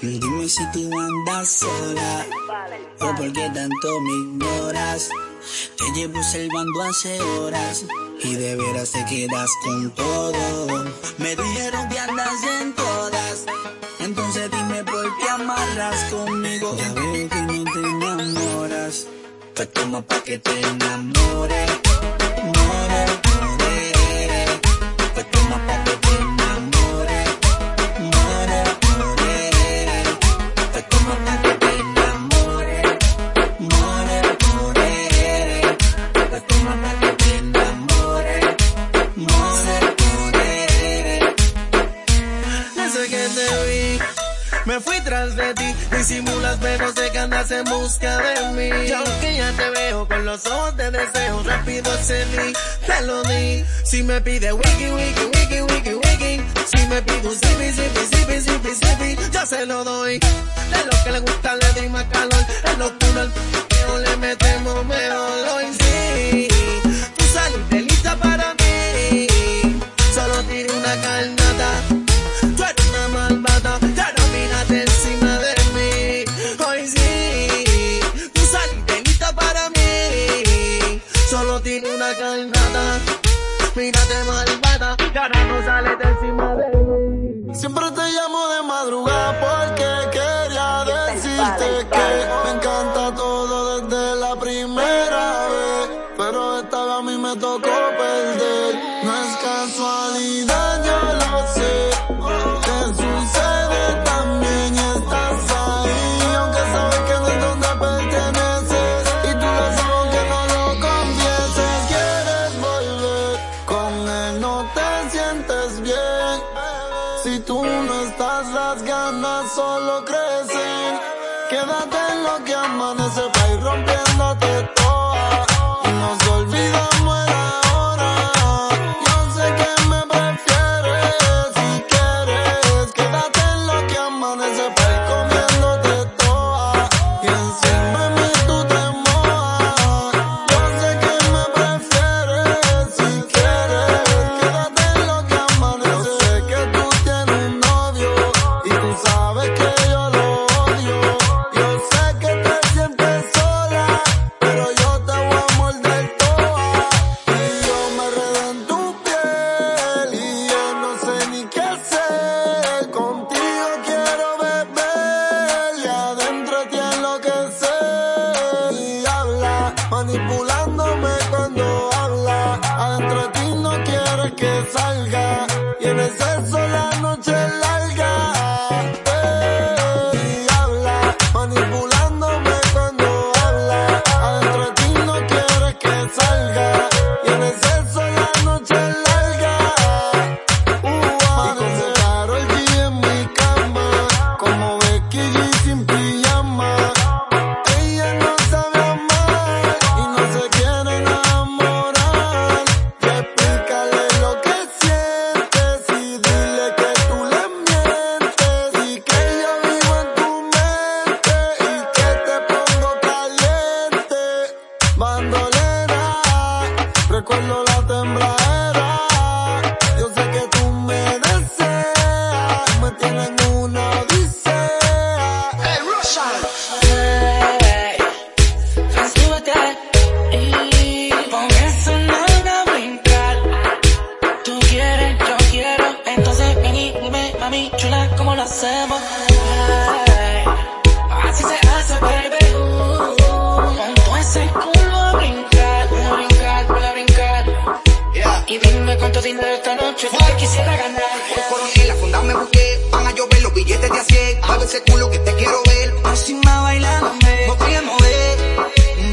Dime si tú andas sola o por qué tanto me ignoras. Te llevo observando hace horas y de veras te quedas con todo. Me dijeron que andas en todas, entonces dime por qué amarras conmigo. Ya veo que no te enamoras, pues toma pa' que te enamores. Me fui tras de ti, disimulas pero sé que andas en busca de mí. Y aunque ya te veo con los ojos de deseo, rápido accedí, te lo di. Si me pide wiki, wiki, wiki, wiki, wiki. Si me pide un zippy, zippy, zippy, zippy, zippy, yo se lo doy. De lo que le gusta le di más calor, en lo al le metemos mejor hoy sí. Tú no estás, las ganas solo crecen. Quédate en lo que amanece cuánto dinero esta noche te quisiera ganar. Por coronel, la funda me busqué, van a llover los billetes de a 100, mueve ese culo que te quiero ver. Encima bailándome, Botella mover,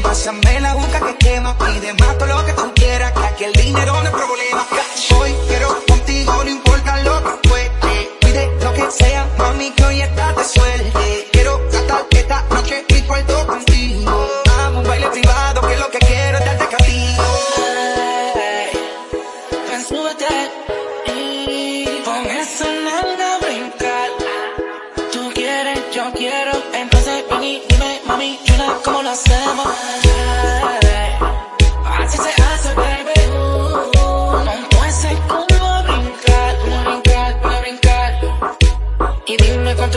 pásame la boca que quema. pide más todo lo que tú quieras, que aquí el dinero no es problema. Hoy quiero contigo, no importa lo que cueste, pide lo que sea, mami, que hoy estás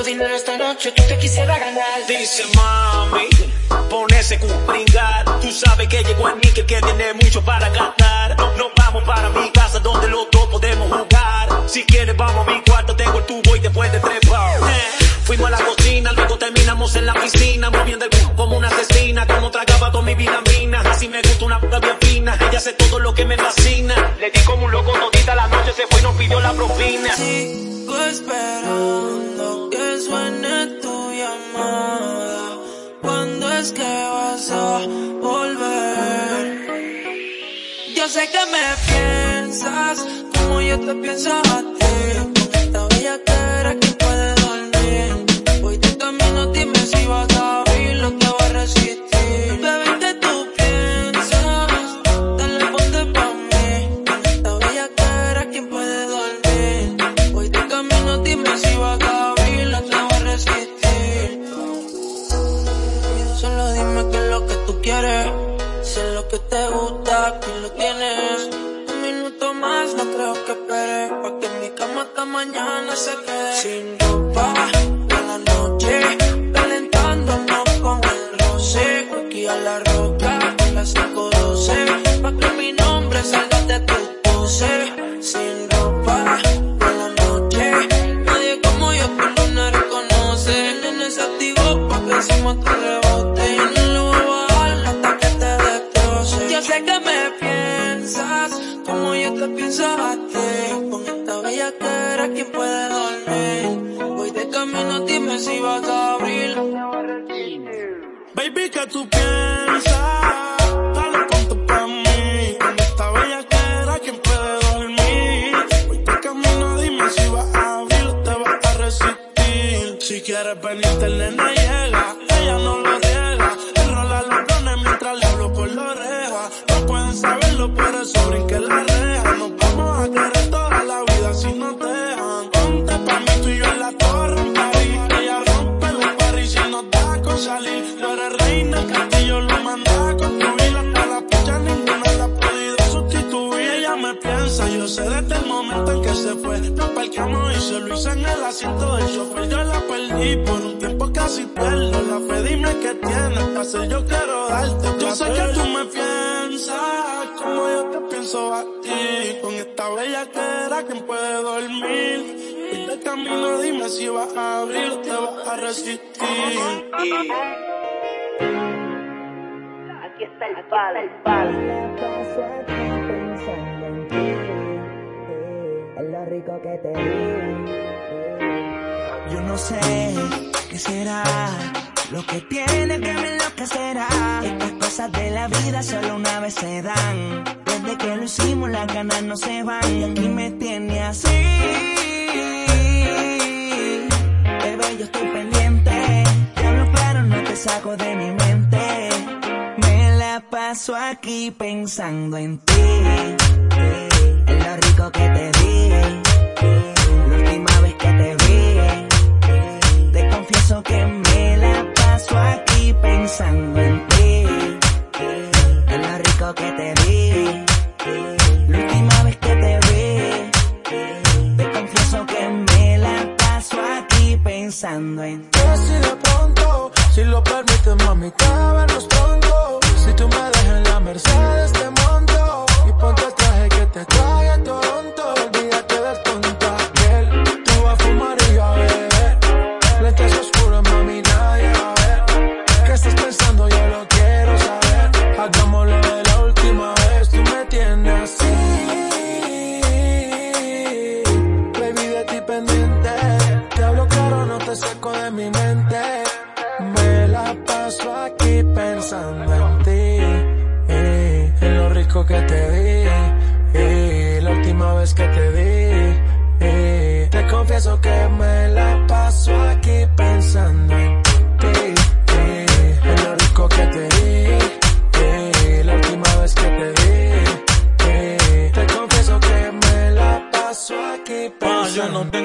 dinero esta noche tú te quisiera ganar. Dice mami, pon ese brincar. Tú sabes que llegó el níquel que tiene mucho para gastar. Nos vamos para mi casa donde los dos podemos jugar. Si quieres vamos a mi cuarto, tengo el tubo y después de trepar. Eh, fuimos a la cocina, luego terminamos en la piscina, moviendo el culo como una asesina, como tragaba toda mi vitamina. Así me gusta una puta bien fina, ella hace todo lo que me fascina. Le di como un loco todita la noche, se fue y nos pidió la propina. Sigo esperando ¿Cuándo es que vas a volver? Yo sé que me piensas como yo te pienso a ti. Esta bella cara que puede dormir. Voy de camino, dime si vas a abrir, lo te voy a resistir. Que te gusta, aquí lo tienes. Un minuto más, no creo que espere. Pa' que en mi cama hasta mañana se quede. Sin ropa, a la noche. Dime si vas a abrir. Baby, que tú piensas? Dale ponte pa' mí. Con esta bella cara, ¿quién puede dormir? Voy de camino, dime si vas a abrir o te vas a resistir. Si quieres venirte, nena Perdí por un tiempo casi pierdo la fe. Dime qué tienes que hacer, yo quiero darte. Yo sé que tú me piensas como yo te pienso a ti. Con esta bella cara, ¿quién puede dormir? Voy de camino, dime si vas a abrir o te vas a resistir. Aquí está el palo. El palo. paso aquí pensando en ti, en lo rico que te vi. No sé qué será lo que tiene que me enloquecerá. Estas cosas de la vida solo una vez se dan. Desde que lo hicimos las ganas no se van. Y aquí me tiene así. Bebé, yo estoy pendiente. Te hablo claro, no te saco de mi mente. Me la paso aquí pensando en ti. En lo rico que te vi. Confieso que me la paso aquí pensando en ti. En lo rico que te eh, La última vez que te vi. Te confieso que me la paso aquí pensando en ti. Si de pronto, si lo permites, mami, vernos pronto. Si tú me dejas en la Mercedes, te monto. Y ponte el traje que te trae di. eh, la última vez que te vi. eh, te confieso que me la paso aquí pensando en ti. eh, en lo rico que te eh, la última vez que te vi. te confieso que me la paso aquí Ah, yo pensando no te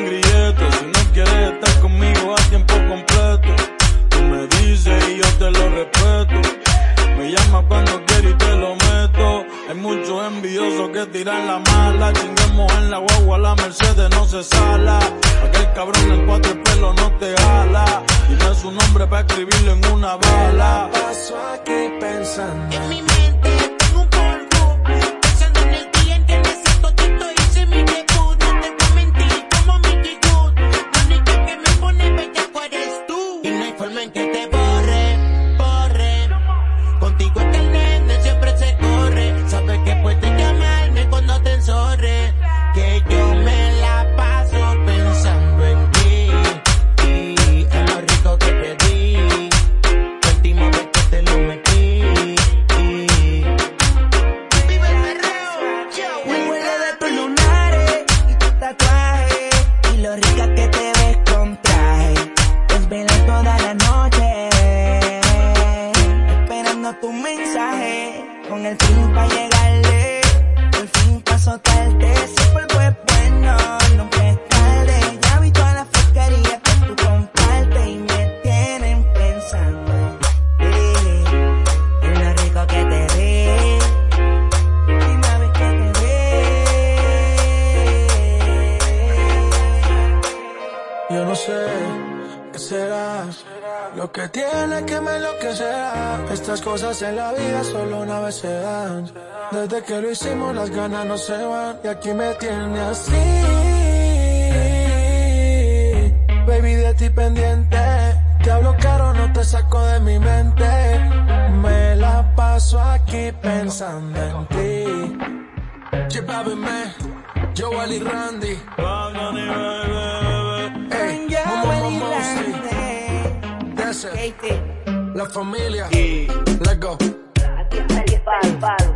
se sala. Aquel cabrón en cuatro pelos no te jala. Dime su nombre para escribirlo en una bala. Paso aquí pensando. En mi mente lo que tiene que me enloquecerá. Estas cosas en la vida solo una vez se dan. Desde que lo hicimos las ganas no se van y aquí me tiene así. Baby de ti pendiente, te hablo caro no te saco de mi mente. Me la paso aquí pensando en ti. Llévame, yo Wally Randy. Katie. la familia. Let's go. Aquí está el palo.